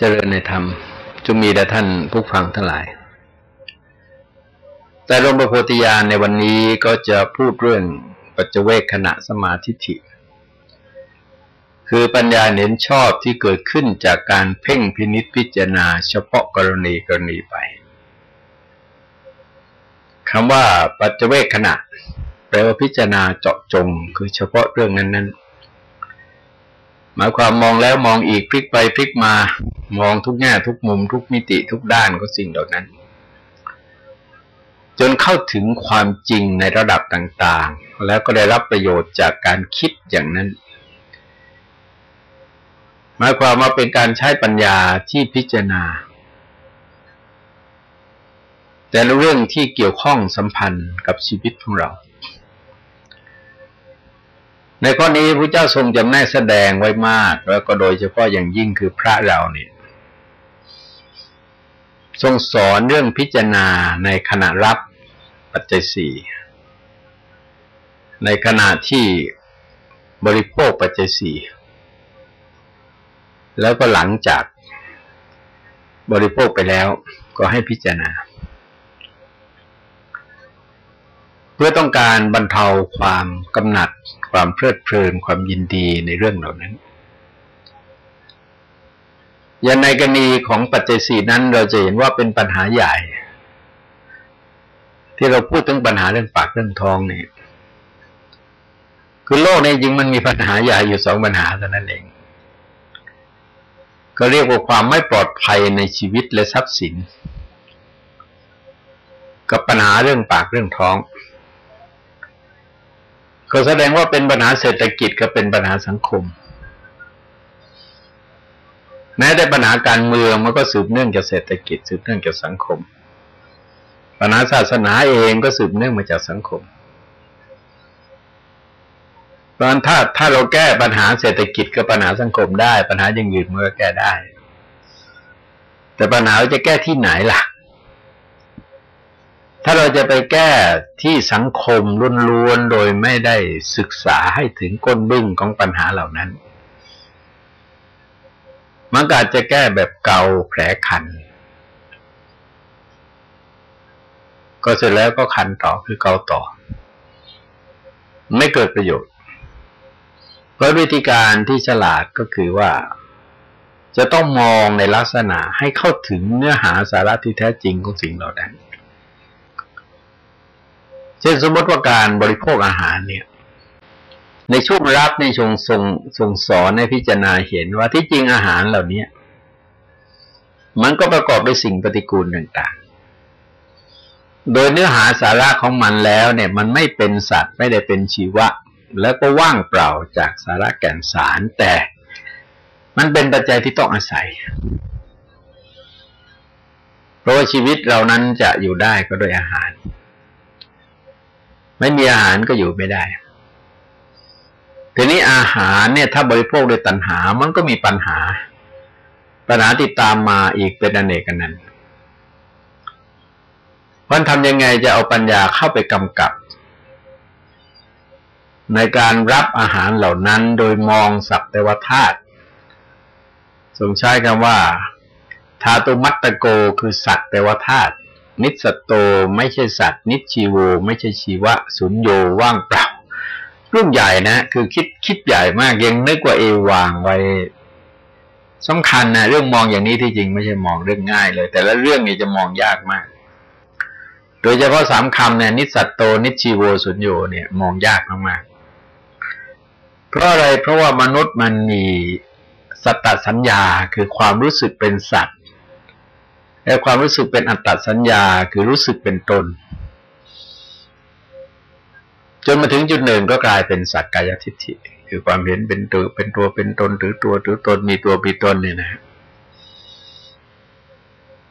เจริญในธรรมจงมีแด่ท่านผู้ฟังทั้งหลาย แต่ลมประโพธิญาณในวันนี้ก็จะพูดเรื่องปัจเจเวกขณะสมาธิฐิ คือปัญญาเน้นชอบที่เกิดขึ้นจากการเพ่งพินิษพิจารณาเฉพาะกรณีกรณีไปคำว่าปัจเจเวกขณะ แปลว่าพิจารณาเจาะจง คือเฉพาะเรื่องนั้นๆ หมายความมองแล้วมองอีกพลิกไปพลิกมามองทุกแง่ทุกมุมทุกมิติทุกด้านก็สิ่งเหล่านั้น จนเข้าถึงความจริงในระดับต่างๆ แล้วก็ได้รับประโยชน์จากการคิดอย่างนั้น หมายความว่าเป็นการใช้ปัญญาที่พิจารณา แต่ละเรื่องที่เกี่ยวข้องสัมพันธ์กับชีวิตของเรา ในข้อนี้พระเจ้าทรงจำแนกแสดงไว้มาก แล้วก็โดยเฉพาะอย่างยิ่งคือพระเราเนี่ยทรงสอนเรื่องพิจารณาในขณะรับปัจจัยสี่ในขณะที่บริโภคปัจจัยสี่แล้วก็หลังจากบริโภคไปแล้วก็ให้พิจารณา เพื่อต้องการบรรเทาความกำหนัด ความเพลิดเพลินความยินดีในเรื่องเหล่านั้น อย่างในกรณีของปัจเจศีนั้นเราจะเห็นว่าเป็นปัญหาใหญ่ ที่เราพูดถึงปัญหาเรื่องปากเรื่องทองนี่คือโลกในจริงมันมีปัญหาใหญ่อยู่สองปัญหาเท่านั้นเอง ก็เรียกว่าความไม่ปลอดภัยในชีวิตและทรัพย์สิน กับปัญหาเรื่องปากเรื่องท้อง ก็แสดงว่าเป็นปัญหาเศรษฐกิจก็เป็นปัญหาสังคม แม้แต่ปัญหาการเมืองมันก็สืบเนื่องจากเศรษฐกิจ สืบเนื่องจากสังคม ปัญหาศาสนาเองก็สืบเนื่องมาจากสังคมเพราะถ้าถ้าเราแก้ปัญหาเศรษฐกิจกับปัญหาสังคมได้ ปัญหาอย่างอื่นมันก็แก้ได้ แต่ปัญหาจะแก้ที่ไหนล่ะ ถ้าเราจะไปแก้ที่สังคมล้วนๆโดยไม่ได้ศึกษาให้ถึงก้นบึ้งของปัญหาเหล่านั้น มันก็อาจจะแก้แบบเกาแผลคัน ก็เสร็จแล้วก็คันต่อคือเกาต่อ ไม่เกิดประโยชน์ เพราะวิธีการที่ฉลาดก็คือว่าจะต้องมองในลักษณะให้เข้าถึงเนื้อหาสาระที่แท้จริงของสิ่งเหล่านั้น เช่นสมมติว่าการบริโภคอาหารเนี่ย ในช่วงรับในชงทรงทรงสอนในพิจารณาเห็นว่าที่จริงอาหารเหล่านี้มันก็ประกอบด้วยสิ่งปฏิกูลต่างๆ โดยเนื้อหาสาระของมันแล้วเนี่ย มันไม่เป็นสัตว์ไม่ได้เป็นชีวะ แล้วก็ว่างเปล่าจากสาระแก่นสารแต่มันเป็นปัจจัยที่ต้องอาศัย เพราะว่าชีวิตเรานั้นจะอยู่ได้ก็โดยอาหาร ไม่มีอาหารก็อยู่ไม่ได้ทีนี้อาหารเนี่ย ถ้าบริโภคโดยตัณหา มันก็มีปัญหา ปัญหาติดตามมาอีกเป็นอเนกกันนั้นเพรทำยังไงจะเอาปัญญาเข้าไปกำกับ ในการรับอาหารเหล่านั้นโดยมองสัพแต่ว่าธาตุทรงใช้คำว่าธาตุมัตตโกคือสัตว์แต่ว่าธาตุ นิสตโตไม่ใช่สัตว์ นิชีโว ไม่ใช่ชีวะสุญโยว่างเปล่าเรื่องใหญ่นะคือคิดคิดใหญ่มากยังนึกว่าเอวางไว้สำคัญนะเรื่องมองอย่างนี้ที่จริงไม่ใช่มองเรื่องง่ายเลย แต่ละเรื่องนี้จะมองยากมาก โดยเฉพาะสามคำเนี่ยนิสัตโตนิชีโวสุญโยเนี่ยมองยากมากเพราะอะไรเพราะว่ามนุษย์มันมีสัตตสัญญาคือความรู้สึกเป็นสัตว์ และความรู้สึกเป็นอัตตสัญญาคือรู้สึกเป็นตน จนมาถึงจุดหนึ่งก็กลายเป็นสักกายทิฏฐิคือความเห็นเป็นตัวเป็นตัวเป็นตนหรือตัวหรือตนมีตัวมีตนเนี่ยนะ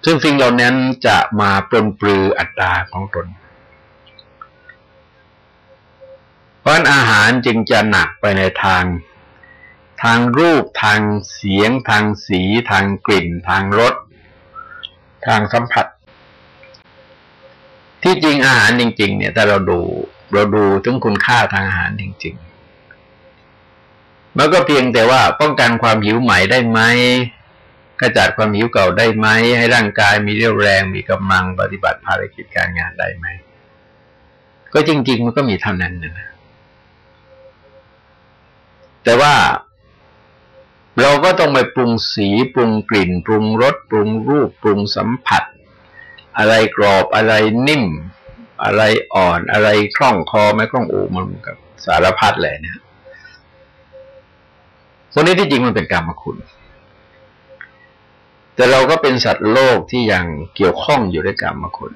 ซึ่งสิ่งเหล่านั้นจะมาปลนปลืออัตตาของตนเพราะอาหารจึงจะหนักไปในทาง ทางรูปทางเสียง ทางสี ทางกลิ่น ทางรส ทางสัมผัส ที่จริงอาหารจริง ๆ เนี่ยถ้าเราดูเราดูถึงคุณค่าทางอาหารจริง ๆ มันก็เพียงแต่ว่าป้องกันความหิวใหม่ได้ไหมขจัดความหิวเก่าได้ไหม ให้ร่างกายมีเรี่ยวแรงมีกำลังปฏิบัติภารกิจการงานได้ไหม ก็จริง ๆ มันก็มีเท่านั้นนะแต่ว่า เราก็ต้องไปปรุงสีปรุงกลิ่น ปรุงรสปรุงรูป ปรุงสัมผัส อะไรกรอบอะไรนิ่ม อะไรอ่อนอะไรคล่องคอไม่คล่องอูมันกับสารพัดเลยเนี่ยคนนี้ที่จริงมันเป็นกรรมคุณ แต่เราก็เป็นสัตว์โลกที่ยังเกี่ยวข้องอยู่ด้วยกรรมคุณ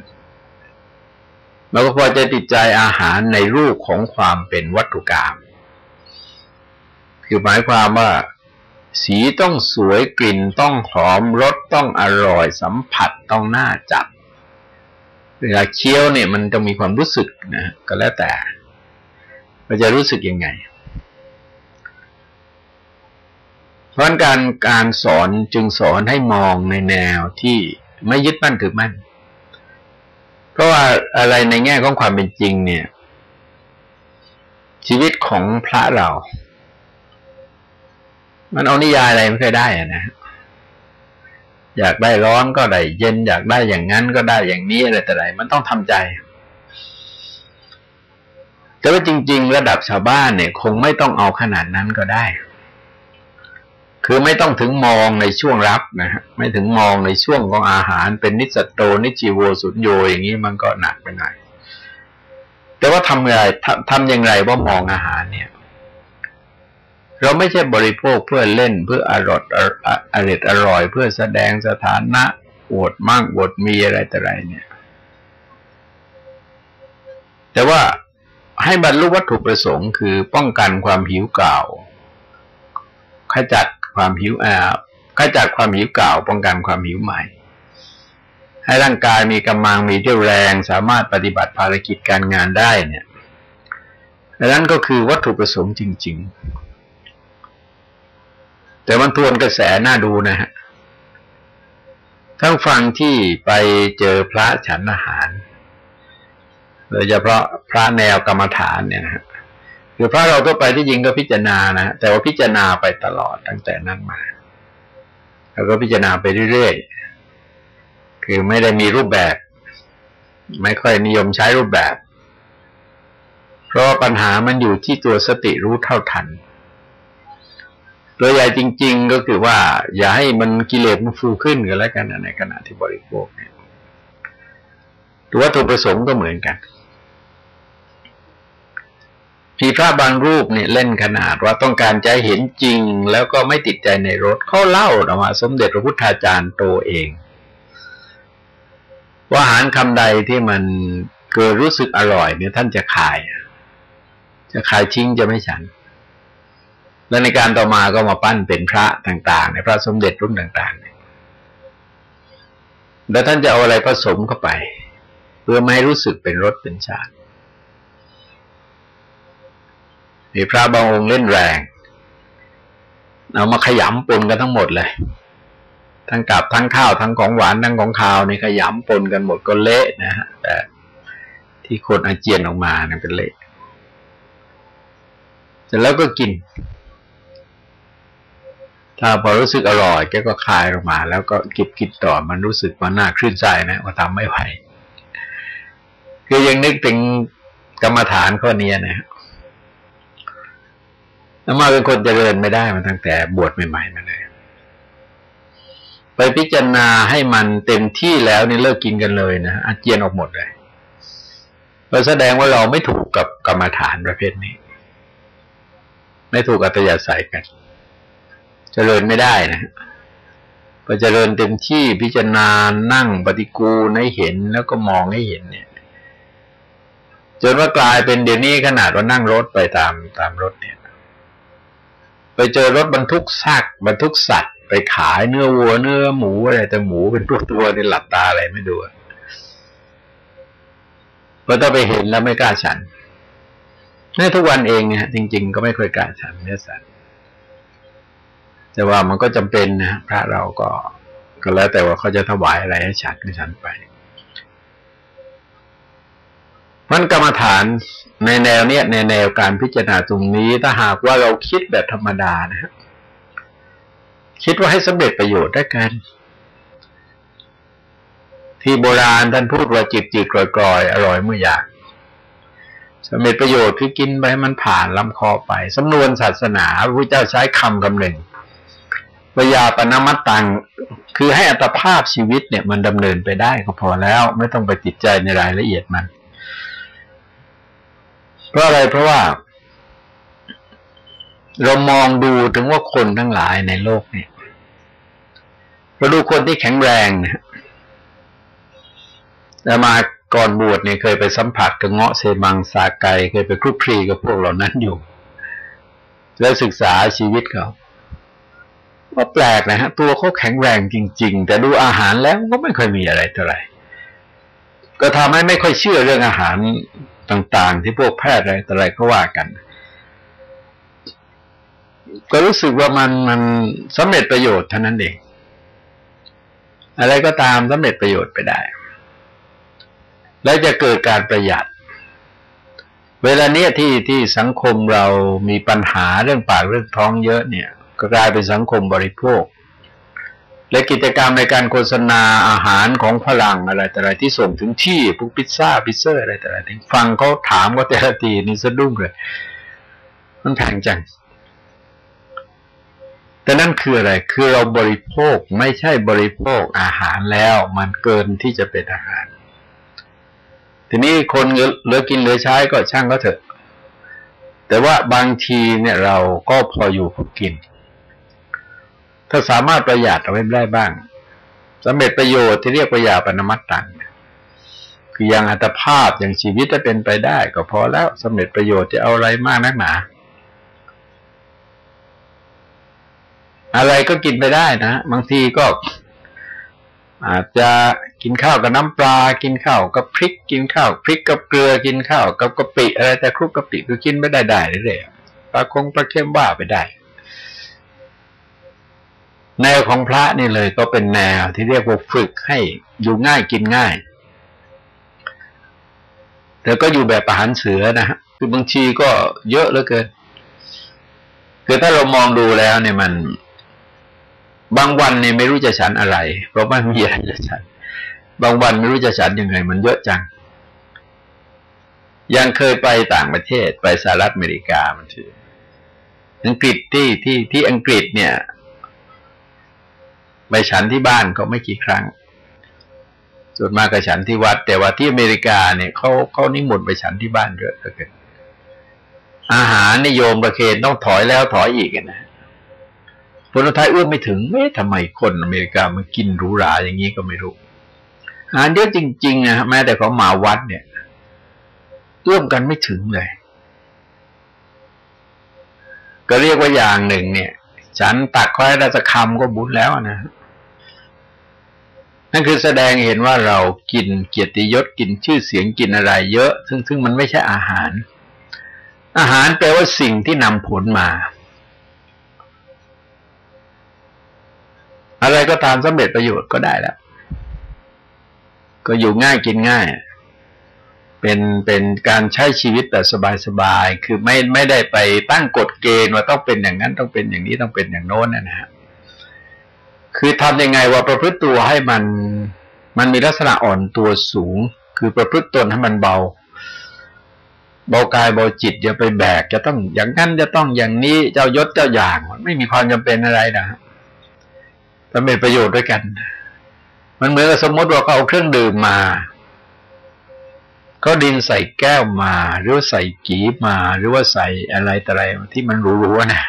เราก็พอจะติดใจอาหารในรูปของความเป็นวัตถุกรรมคือหมายความว่า สีต้องสวยกลิ่นต้องหอมรสต้องอร่อย สัมผัสต้องน่าจับเวลาเคี้ยวเนี่ยมันจะมีความรู้สึกนะก็แล้วแต่เราจะรู้สึกยังไง เพราะการการสอนจึงสอนให้มองในแนวที่ไม่ยึดมั่นถือมั่น เพราะว่าอะไรในแง่ของความเป็นจริงเนี่ย ชีวิตของพระเรา มันเอานิยายอะไรไม่เคยได้อะนะ อยากได้ร้อนก็ได้เย็น อยากได้อย่างนั้นก็ได้อย่างนี้อะไรแต่ไรมันต้องทำใจ แต่ว่าจริง ๆ ระดับชาวบ้านเนี่ย คงไม่ต้องเอาขนาดนั้นก็ได้ คือไม่ต้องถึงมองในช่วงรับนะฮะไม่ถึงมองในช่วงของอาหาร เป็นนิสตโตนิจิโวสุญโยอย่างนี้มันก็หนักไปหน่อยแต่ว่าทำอะไรทำทำอย่างไรว่ามองอาหารเนี่ย เราไม่ใช่บริโภคเพื่อเล่นเพื่ออร่อยอร่อยอร่อย เพื่อแสดงสถานะอวดมั่งอวดมีอะไรแต่ไรเนี่ย แต่ว่าให้บรรลุวัตถุประสงค์คือป้องกันความหิวเก่าขจัดความหิวแอบขจัดความหิวเก่า ป้องกันความหิวใหม่ ให้ร่างกายมีกำลังมีเรี่ยวแรงสามารถปฏิบัติภารกิจการงานได้เนี่ยดังนั้นก็คือวัตถุประสงค์จริง ๆ แต่มันทวนกระแสน่าดูนะฮะทั้งฟังที่ไปเจอพระฉันอาหาร โดยเฉพาะพระแนวกรรมฐานเนี่ยนะฮะคือพระเราทั่วไปที่จริงก็พิจารณานะแต่ว่าพิจารณาไปตลอดตั้งแต่นั้นมา แล้วก็พิจารณาไปเรื่อยๆ คือไม่ได้มีรูปแบบ ไม่ค่อยนิยมใช้รูปแบบ เพราะปัญหามันอยู่ที่ตัวสติรู้เท่าทัน ตัวใหญ่จริง ๆ ก็คือว่า อย่าให้มันกิเลสมันฟูขึ้นกันแล้วกันในขณะที่บริโภคเนี่ยตัววัตถุประสงค์ก็เหมือนกันมีพระบางรูปเนี่ยเล่นขนาดว่าต้องการใจเห็นจริง แล้วก็ไม่ติดใจในรถเขาเล่าออกมาสมเด็จพระพุทธาจารย์โตเอง ว่าอาหารคำใดที่มันเกิดรู้สึกอร่อยเนี่ยท่านจะขาย จะขายทิ้งจะไม่ฉัน แล้วในการต่อมาก็มาปั้นเป็นพระต่าง ๆ ในพระสมเด็จรุ่นต่าง ๆ แล้วท่านจะเอาอะไรผสมเข้าไป เพื่อไม่ให้รู้สึกเป็นรสเป็นชาติมีพระบางองค์เล่นแรง เอามาขยำปนกันทั้งหมดเลย ทั้งกับทั้งข้าวทั้งของหวานทั้งของข้าวในขยำปนกันหมดก็เละนะฮะแต่ที่คนอาเจียนออกมาเนี่ยเป็นเละเสร็จแล้วก็กิน ถ้าพอรู้สึกอร่อยแกก็คลายออกมา แล้วก็กิบกินต่อมันรู้สึกมันน่าคลื่นใจนะว่าทำไม่ไหวคือยังนึกถึงกรรมฐานข้อนี้นะแล้วมาเป็นคนเจริญไม่ได้มาตั้งแต่บวชใหม่ๆมาเลย ไปพิจารณาให้มันเต็มที่แล้วนี่เลิกกินกันเลยนะอาเจียนออกหมดเลยเราแสดงว่าเราไม่ถูกกับกรรมฐานประเภทนี้ ไม่ถูกอัตยาศัยกัน จริญไม่ได้นะพอเจริญเต็มที่พิจารณานั่งปฏิกูลให้เห็นแล้วก็มองให้เห็นเนี่ย จนว่ากลายเป็นเดี๋ยวนี้ขนาดว่านั่งรถไปตามตามรถเนี่ย ไปเจอรถบรรทุกซากบรรทุกสัตว์ ไปขายเนื้อวัวเนื้อหมูอะไรแต่หมูเป็นตัวตัวในหลับตาอะไรไม่ดูพอต้องไปเห็นแล้วไม่กล้าฉันในทุกวันเองเนี่ยจริง ๆ ก็ไม่เคยกล้าฉันเนื้อสัตว แต่ว่ามันก็จำเป็นนะพระเราก็ก็แล้วแต่ว่าเขาจะถวายอะไรให้ฉันก็ฉันไปมันกรรมฐานในแนวเนี้ยในแนวการพิจารณาตรงนี้ ถ้าหากว่าเราคิดแบบธรรมดานะฮะคิดว่าให้สำเร็จประโยชน์ได้กัน ที่โบราณท่านพูดว่าจิตจิตกรอยกรอยอร่อยเมื่ออยากสำเร็จประโยชน์คือกินไปให้มันผ่านลำคอไปสำนวนศาสนาพระพุทธเจ้าใช้คำคำหนึ่ง ปยาปนมัตตัง คือให้อัตภาพชีวิตเนี่ย มันดำเนินไปได้ก็พอแล้ว ไม่ต้องไปติดใจในรายละเอียดมัน เพราะอะไรเพราะว่า เรามองดูถึงว่าคนทั้งหลายในโลกเนี่ยเราดูคนที่แข็งแรงนะแต่มาก่อนบวชเนี่ยเคยไปสัมผัสกับเงาะเซมังสาไกเคยไปคลุกคลีกับพวกเหล่านั้นอยู่ แล้วศึกษาชีวิตเขา ก็แปลกนะฮะ ตัวเขาแข็งแรงจริง ๆ แต่ดูอาหารแล้วก็ไม่ค่อยมีอะไรเท่าไหร่ ก็ทำให้ไม่ค่อยเชื่อเรื่องอาหารต่าง ๆ ที่พวกแพทย์อะไรต่ออะไรเขาว่ากัน ก็รู้สึกว่ามันมันสำเร็จประโยชน์เท่านั้นเองอะไรก็ตามสำเร็จประโยชน์ไปได้ แล้วจะเกิดการประหยัด เวลาเนี้ยที่ที่สังคมเรามีปัญหาเรื่องปากเรื่องท้องเยอะเนี่ย ก็กลายเป็นสังคมบริโภค และกิจกรรมในการโฆษณาอาหารของฝรั่งอะไรแต่อะไรที่ส่งถึงที่พวกพิซซ่าพิซเซอร์อะไรแต่อะไรฟังเขาถามก็แต่ละทีนี่สะดุ้งเลย มันแพงจังแต่นั่นคืออะไร คือเราบริโภคไม่ใช่บริโภคอาหารแล้ว มันเกินที่จะเป็นอาหาร ทีนี้คนเหลือกินเหลือใช้ก็ช่างก็เถอะ แต่ว่าบางทีเนี่ยเราก็พออยู่พอกิน ถ้าสามารถประหยัดเอาไว้ได้บ้างสำเร็จประโยชน์ที่เรียกประหยัดปนมัตตังคือยังอัตภาพอย่างชีวิตจะเป็นไปได้ ก็พอแล้วสำเร็จประโยชน์จะเอาอะไรมากนักหนา อะไรก็กินไปได้นะบางทีก็ อาจจะกินข้าวกับน้ำปลา กินข้าวกับพริก กินข้าวพริกกับเกลือกินข้าวกับกะปิอะไรแต่คลุกกะปิก็กินไม่ได้ได้เลยปลาคงปลาเค็มว่าไปได้ แนวของพระนี่เลยก็เป็นแนวที่เรียกว่าฝึกให้อยู่ง่ายกินง่าย แต่ก็อยู่แบบอาหารเสือนะฮะคือบางทีก็เยอะเหลือเกินคือถ้าเรามองดูแล้วเนี่ยมัน บางวันเนี่ยไม่รู้จะฉันอะไร เพราะไม่มีอะไรจะฉัน บางวันไม่รู้จะฉันยังไง มันเยอะจัง ยังเคยไปต่างประเทศไปสหรัฐอเมริกามันถืออังกฤษที่ที่ที่อังกฤษเนี่ย ไปฉันที่บ้านก็ไม่กี่ครั้ง ส่วนมากก็ฉันที่วัด แต่ว่าที่อเมริกาเนี่ยเขาเขานิมนต์ไปฉันที่บ้านเยอะเหลือเกินอาหารนิยมประเคนต้องถอยแล้วถอยอีกนะคนไทยเอื้อมไม่ถึงไม่ทำไมคนอเมริกามากินหรูหราอย่างนี้ก็ไม่รู้อาหารเยอะจริงๆนะแม้แต่เขามาวัดเนี่ยเอื้อมกันไม่ถึงเลย ก็เรียกว่าอย่างหนึ่งเนี่ย ฉันตักค่อยได้สักคำก็บุญแล้วนะ นั่นคือแสดงเห็นว่าเรากินเกียรติยศกินชื่อเสียงกินอะไรเยอะ ซึ่งซึ่งมันไม่ใช่อาหาร อาหารแปลว่าสิ่งที่นำผลมา อะไรก็ตามสำเร็จประโยชน์ก็ได้แล้ว ก็อยู่ง่ายกินง่าย เป็นเป็นการใช้ชีวิตแบบสบายๆ คือไม่ไม่ได้ไปตั้งกฎเกณฑ์ว่าต้องเป็นอย่างนั้นต้องเป็นอย่างนี้ต้องเป็นอย่างโน้นนะฮะ คือทำยังไงว่าประพฤติตัวให้มัน มันมีลักษณะอ่อนตัวสูง คือประพฤติตนให้มันเบา เบากายเบาจิตอย่าไปแบก จะต้องอย่างนั้นจะต้องอย่างนี้เจ้ายศเจ้าอย่างมันไม่มีความจำเป็นอะไรนะมันเป็นประโยชน์ด้วยกัน มันเหมือนกับสมมติว่าเขาเอาเครื่องดื่มมาเขาดินใส่แก้วมา หรือว่าใส่กีบมา หรือว่าใส่อะไรต่อะไรที่มันรู้ๆนะ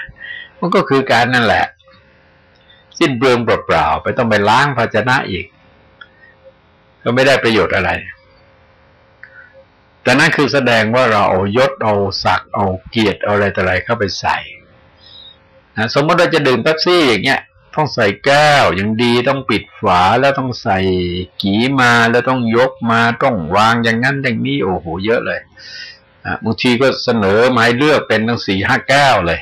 มันก็คือการนั่นแหละ สิ้นเปลืองเปล่าๆไปต้องไปล้างภาชนะอีก ก็ไม่ได้ประโยชน์อะไร แต่นั่นคือแสดงว่าเราเอายศเอาศักดิ์เอาเกียรติเอาอะไรต่ออะไรเข้าไปใส่นะสมมติเราจะดื่มเป๊ปซี่อย่างเงี้ย ต้องใส่แก้วอย่างดีต้องปิดฝาแล้วต้องใส่กีมาแล้วต้องยกมาต้องวางอย่างนั้นอย่างนี้โอ้โหเยอะเลยบางทีก็เสนอไม้เลือกเป็นตั้งสี่ห้าแก้วเลย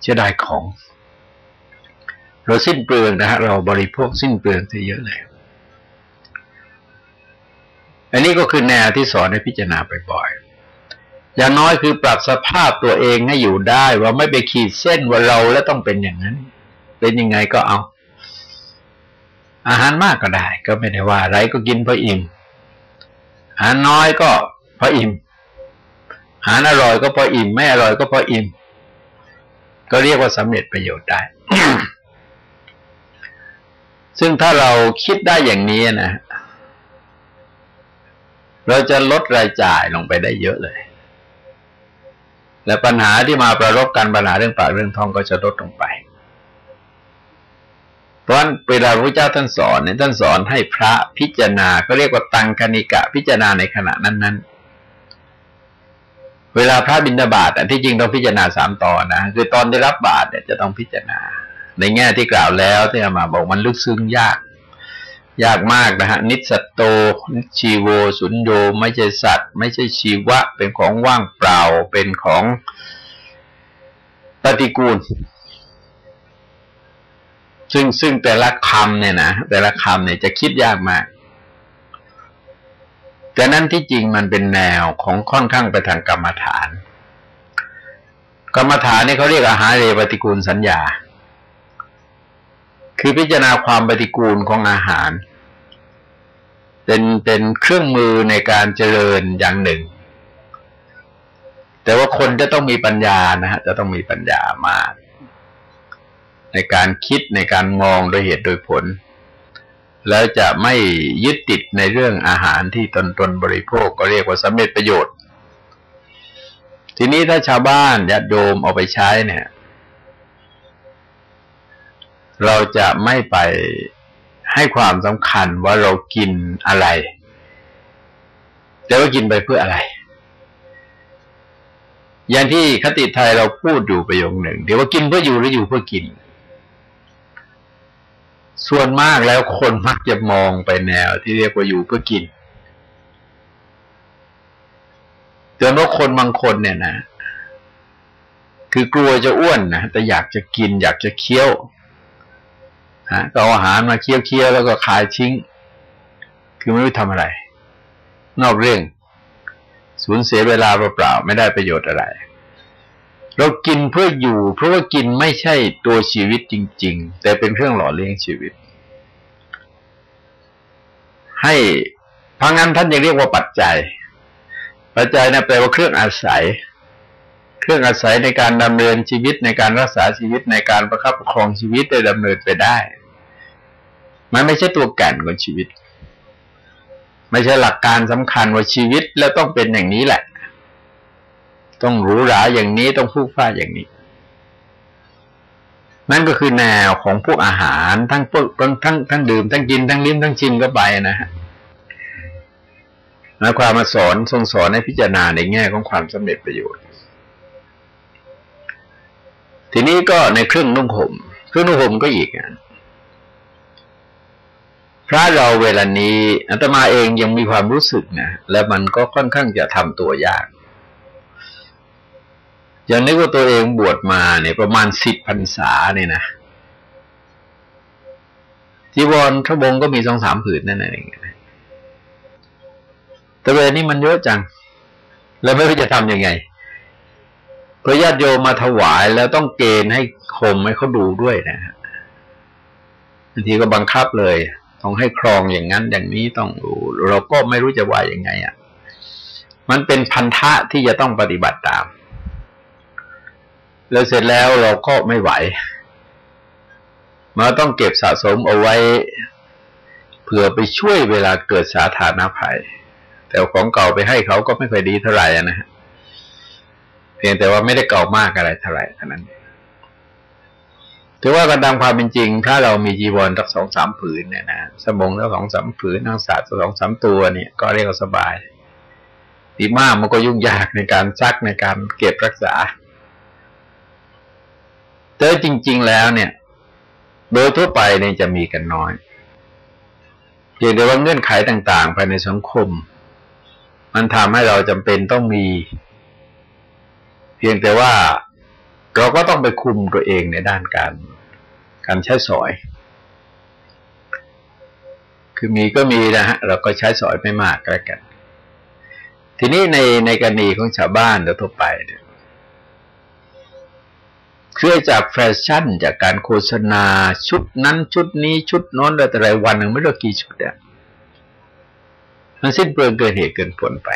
เชื่อได้ของ เราสิ้นเปลืองนะฮะเราบริโภคสิ้นเปลืองเยอะเลยอันนี้ก็คือแนวที่สอนให้พิจารณาบ่อยๆอย่างน้อยคือปรับสภาพตัวเองให้อยู่ได้ว่าไม่ไปขีดเส้นว่าเราแล้วต้องเป็นอย่างนั้น เป็นยังไงก็เอา อาหารมากก็ได้ ก็ไม่ได้ว่าอะไรก็กินเพราะอิ่มอาหารน้อยก็เพราะอิ่มอาหารอร่อยก็เพราะอิ่มไม่อร่อยก็เพราะอิ่ม ก็เรียกว่าสำเร็จประโยชน์ได้ ซึ่งถ้าเราคิดได้อย่างนี้นะ เราจะลดรายจ่ายลงไปได้เยอะเลย และปัญหาที่มาประรบกันปัญหาเรื่องปากเรื่องท้องก็จะลดลงไป เพราะนั้นเวลาพระเจ้าท่านสอนเนี่ยท่านสอนให้พระพิจารณาก็เรียกว่าตังคณิกะ พิจารณาในขณะนั้น ๆเวลาพระบิณฑบาตที่จริงต้องพิจารณาสามตอนนะคือตอนได้รับบาตรเนี่ยจะต้องพิจารณา ในแง่ที่กล่าวแล้วที่อาตมาบอกมันลึกซึ้งยาก ยากมากนะฮะ นิสสัตโต นิชชีโว สุญโญ ไม่ใช่สัตว์ ไม่ใช่ชีวะ เป็นของว่างเปล่า เป็นของปฏิกูล ซึ่งซึ่งแต่ละคำเนี่ยนะแต่ละคำเนี่ยจะคิดยากมากแต่นั้นที่จริงมันเป็นแนวของค่อนข้างไปทางกรรมฐาน กรรมฐานนี่เขาเรียกอาหารเรปฏิกูลสัญญา คือพิจารณาความปฏิกูลของอาหาร เป็นเป็นเครื่องมือในการเจริญอย่างหนึ่ง แต่ว่าคนจะต้องมีปัญญานะฮะจะต้องมีปัญญามาก ในการคิดในการมองโดยเหตุโดยผล แล้วจะไม่ยึดติดในเรื่องอาหารที่ตนตนบริโภคก็เรียกว่าสำเร็จประโยชน์ ทีนี้ถ้าชาวบ้านญาติโยมเอาไปใช้เนี่ย เราจะไม่ไปให้ความสำคัญว่าเรากินอะไร แต่ว่ากินไปเพื่ออะไร อย่างที่คติไทยเราพูดอยู่ประโยคหนึ่งเดี๋ยวว่ากินเพื่ออยู่หรืออยู่เพื่อกิน ส่วนมากแล้วคนมักจะมองไปแนวที่เรียกว่าอยู่เพื่อกินเตือนว่าคนบางคนเนี่ยนะคือกลัวจะอ้วนนะแต่อยากจะกิน อยากจะเคี้ยว ฮะก็เอาอาหารมาเคี้ยวเคี้ยวแล้วก็ขายทิ้ง คือไม่รู้ทำอะไร นอกเรื่อง สูญเสียเวลาเปล่าๆไม่ได้ประโยชน์อะไร เรากินเพื่ออยู่ เพราะว่ากินไม่ใช่ตัวชีวิตจริง ๆ แต่เป็นเครื่องหล่อเลี้ยงชีวิต ให้พังงั้นท่านยังเรียกว่าปัจจัย ปัจจัยนะแปลว่าเครื่องอาศัย เครื่องอาศัยในการดำเนินชีวิตในการรักษาชีวิตในการประคับประคองชีวิตได้ดำเนินไปได้ มันไม่ใช่ตัวแก่นของชีวิต ไม่ใช่หลักการสำคัญว่าชีวิตแล้วต้องเป็นอย่างนี้แหละ ต้องหรูหราอย่างนี้ต้องฟู่ฟ้าอย่างนี้ นั่นก็คือแนวของพวกอาหารทั้งพวกทั้งทั้งทั้งดื่มทั้งกินทั้งลิ้มทั้งชิมก็ไปนะฮะมาความมาสอนทรงสอนให้พิจารณาในแง่ของความสำเร็จประโยชน์ ทีนี้ก็ในเครื่องนุ่งห่มเครื่องนุ่งห่มก็อีกอะพระเราเวลานี้อาตมาเองยังมีความรู้สึกนะแล้วมันก็ค่อนข้างจะทำตัวยากอย่างนึกว่าตัวเองบวชมาเนี่ยประมาณสิบพรรษาเนี่ยนะจีวรทบงก็มีสองสามผืนนั่นเองแต่เวลานี้มันเยอะจัง แล้วไม่รู้จะทำยังไง พระญาติโยมมาถวายแล้วต้องเกณฑ์ให้คมให้เขาดูด้วยนะบางทีก็บังคับเลย ต้องให้ครองอย่างนั้น อย่างนี้ต้องดูเราก็ไม่รู้จะว่ายังไงอะ มันเป็นพันธะที่จะต้องปฏิบัติตาม แล้วเสร็จแล้วเราก็ไม่ไหวมาต้องเก็บสะสมเอาไว้เผื่อไปช่วยเวลาเกิดสาธารณภัย แต่ของเก่าไปให้เขาก็ไม่ค่อยดีเท่าไหร่นะฮะ เพียงแต่ว่าไม่ได้เก่ามากอะไรเท่าไหร่เท่านั้นถือว่ากันตามความเป็นจริง ถ้าเรามีจีวรสักสองสามผืนเนี่ยนะสมองแล้วสองสามผืนนังศาสตร์สองสามตัวเนี่ย ก็เรียกว่าสบายดีมากมันก็ยุ่งยากในการซักในการเก็บรักษาแต่จริง ๆ แล้วเนี่ย โดยทั่วไปเนี่ยจะมีกันน้อยเพียงแต่ว่าเงื่อนไขต่าง ๆ ภายในสังคม มันทำให้เราจำเป็นต้องมี เพียงแต่ว่าเราก็ต้องไปคุมตัวเองในด้านการการใช้สอย คือมีก็มีนะฮะ เราก็ใช้สอยไม่มากก็แล้วกัน ทีนี้ในในกรณีของชาวบ้านทั่วไปเนี่ยเครื่อจากแฟชั่นจากการโฆษณาชุดนั้นชุดนี้ชุดน้นอะไรวันหนึ่งไม่รู้กี่ชุดอะมันสิ้นเปลืองเกินเหตุเกินผลไป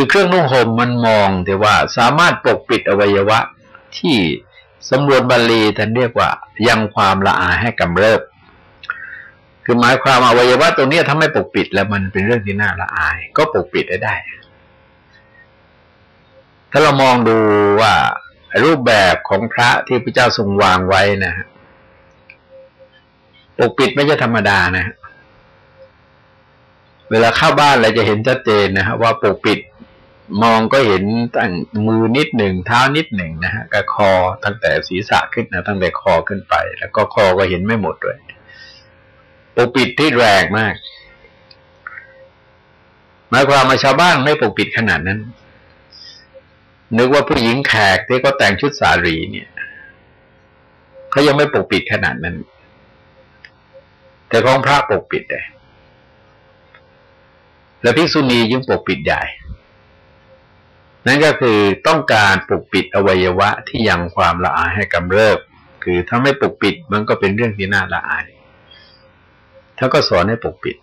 คือเครื่องนุ่งห่มมันมองแต่ว่าสามารถปกปิดอวัยวะที่สำรวจบาลีท่านเรียกว่ายังความละอายให้กำเริบ คือหมายความอวัยวะตรงนี้ถ้าไม่ปกปิดแล้วมันเป็นเรื่องที่น่าละอาย ก็ปกปิดได้ได้ ถ้าเรามองดูว่ารูปแบบของพระที่พระเจ้าทรงวางไว้นะฮะปกปิดไม่ใช่ธรรมดานะ เวลาเข้าบ้านเราจะเห็นชัดเจนนะฮะว่าปกปิด มองก็เห็นตั้งมือนิดหนึ่งเท้านิดหนึ่งนะฮะกับคอตั้งแต่ศีรษะขึ้นนะตั้งแต่คอขึ้นไป แล้วก็คอก็เห็นไม่หมดด้วยปกปิดที่แรงมากหมายความว่าชาวบ้านไม่ปกปิดขนาดนั้น นึกว่าผู้หญิงแขกที่ก็แต่งชุดสารีเนี่ยเขายังไม่ปกปิดขนาดนั้น แต่ของพระปกปิดเลยแล้วภิกษุณียิ่งปกปิดใหญ่ นั่นก็คือต้องการปกปิดอวัยวะที่ยังความละอายให้กำเริบ คือถ้าไม่ปกปิดมันก็เป็นเรื่องที่น่าละอายท่านก็สอนให้ปกปิด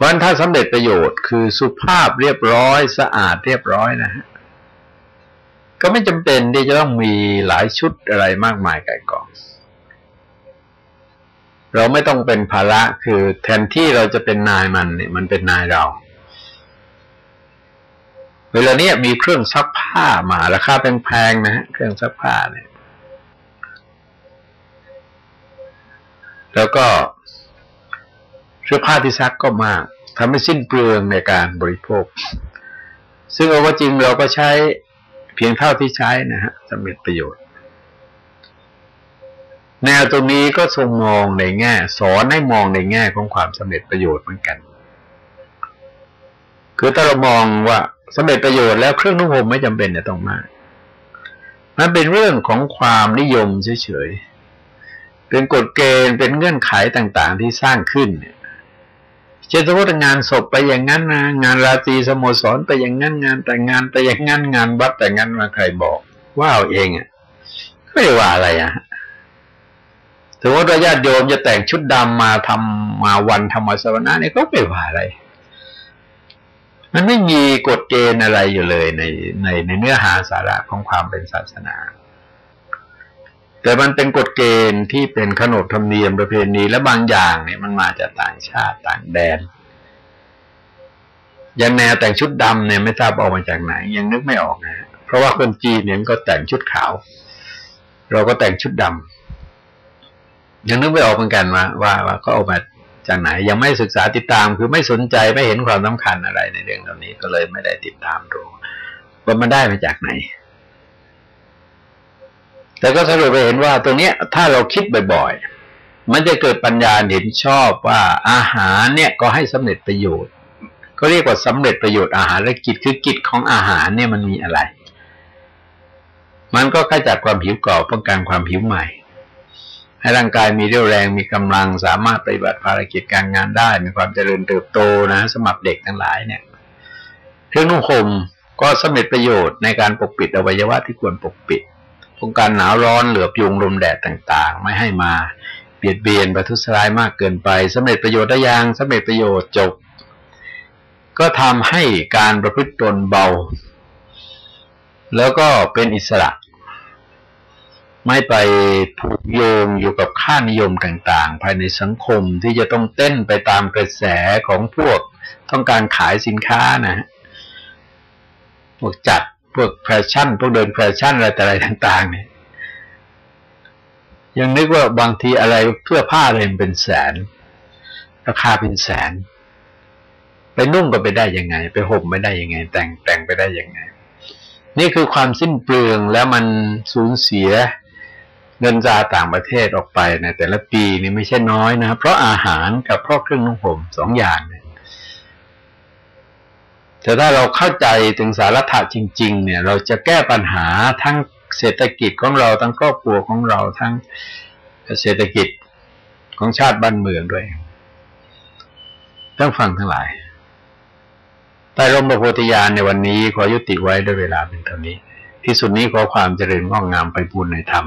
วันถ้าสำเร็จประโยชน์คือสุภาพเรียบร้อยสะอาดเรียบร้อยนะฮะก็ไม่จำเป็นที่จะต้องมีหลายชุดอะไรมากมายไก่กอง เราไม่ต้องเป็นภาระคือแทนที่เราจะเป็นนายมันเนี่ยมันเป็นนายเรา เวลาเนี้ยมีเครื่องซักผ้ามาราคาแพงๆนะฮะเครื่องซักผ้าเนี่ย แล้วก็เสื้อผ้าที่ซักก็มากทำให้สิ้นเปลืองในการบริโภค ซึ่งเอาว่าจริงเราก็ใช้เพียงเท่าที่ใช้นะฮะสำเร็จประโยชน์ แนวตรงนี้ก็ทรงมองในแง่ สอนให้มองในแง่ของความสำเร็จประโยชน์เหมือนกัน คือถ้าเรามองว่า สำเร็จประโยชน์แล้วเครื่องนุ่งห่มไม่จำเป็นจะต้องมาก มันเป็นเรื่องของความนิยมเฉยๆ เป็นกฎเกณฑ์เป็นเงื่อนไขต่างๆ ที่สร้างขึ้นเนี่ยเช่นสมมติงานศพไปอย่างนั้นนะงานราตรีสโมสรไปอย่างนั้นงานแต่งงานไปอย่างนั้นงานวัดแต่งงานมาใครบอกว่าเอาเองอะไม่ว่าอะไรอะสมมติว่าญาติโยมจะแต่งชุดดำมาทำมาวันธรรมสวนาเนี่ยก็ไม่ว่าอะไร มันไม่มีกฎเกณฑ์อะไรอยู่เลยในในในเนื้อหาสาระของความเป็นศาสนา แต่มันเป็นกฎเกณฑ์ที่เป็นขนบธรรมเนียมประเพณีและบางอย่างเนี่ยมันมาจากต่างชาติต่างแดนอย่างแนวแต่งชุดดำเนี่ยไม่ทราบออกมาจากไหน ยังนึกไม่ออกนะเพราะว่าคนจีนเนี่ยก็แต่งชุดขาว เราก็แต่งชุดดำยังนึกไม่ออกเหมือนกันว่าว่าว่าก็ออกมา จากไหนยังไม่ศึกษาติดตาม คือไม่สนใจไม่เห็นความสำคัญอะไรในเรื่องเหล่านี้ก็เลยไม่ได้ติดตามดูว่ามันได้มาจากไหน แต่ก็สรุปไปเห็นว่าตรงนี้ถ้าเราคิดบ่อยๆ มันจะเกิดปัญญาเห็นชอบว่าอาหารเนี่ยก็ให้สำเร็จประโยชน์ก็เรียกว่าสำเร็จประโยชน์อาหารและกิจคือกิจของอาหารเนี่ยมันมีอะไร มันก็ขจัดความหิวก่อป้องกันความหิวใหม่ ให้ร่างกายมีเรี่ยวแรงมีกำลังสามารถปฏิบัติภารกิจการงานได้ มีความเจริญเติบโตนะสมัครเด็กทั้งหลายเนี่ย เครื่องนุ่งห่มก็สำเร็จประโยชน์ในการปกปิดอวัยวะที่ควรปกปิดป้องกันหนาวร้อนเหลือบยุงลมแดดต่างๆ ไม่ให้มาเบียดเบียนประทุษร้ายมากเกินไปสำเร็จประโยชน์ได้ยังสำเร็จประโยชน์จบ ก็ทำให้การประพฤติตนเบา แล้วก็เป็นอิสระ ไม่ไปผูกโยงอยู่กับค่านิยมต่าง ๆ ภายในสังคมที่จะต้องเต้นไปตามกระแสของพวกต้องการขายสินค้านะพวกจัดพวกแฟชั่น พวกเดินแฟชั่นอะไรแต่อะไรต่าง ๆ เนี่ย ยังนึกว่าบางทีอะไรเพื่อผ้าเลยมันเป็นแสน ราคาเป็นแสน ไปนุ่งก็ไปได้ยังไง ไปห่มไม่ได้ยังไง แต่งแต่งไปได้ยังไง นี่คือความสิ้นเปลืองแล้วมันสูญเสีย เงินจาต่างประเทศออกไปในแต่ละปีนี่ไม่ใช่น้อยนะเพราะอาหารกับเพราะเครื่องนุ่งห่มสองอย่างเนี่ยแต่ถ้าเราเข้าใจถึงสาระถะจริง ๆ เนี่ย เราจะแก้ปัญหาทั้งเศรษฐกิจของเราทั้งครอบครัวของเราทั้งเศรษฐกิจของชาติบ้านเมืองด้วยต้องฟังทั้งหลายใต้ร่มพระโพธิญาณในวันนี้ขอยุติไว้ด้วยเวลาเป็นเท่านี้ ที่สุดนี้ขอความเจริญงอกงามไปบูรณนธรรม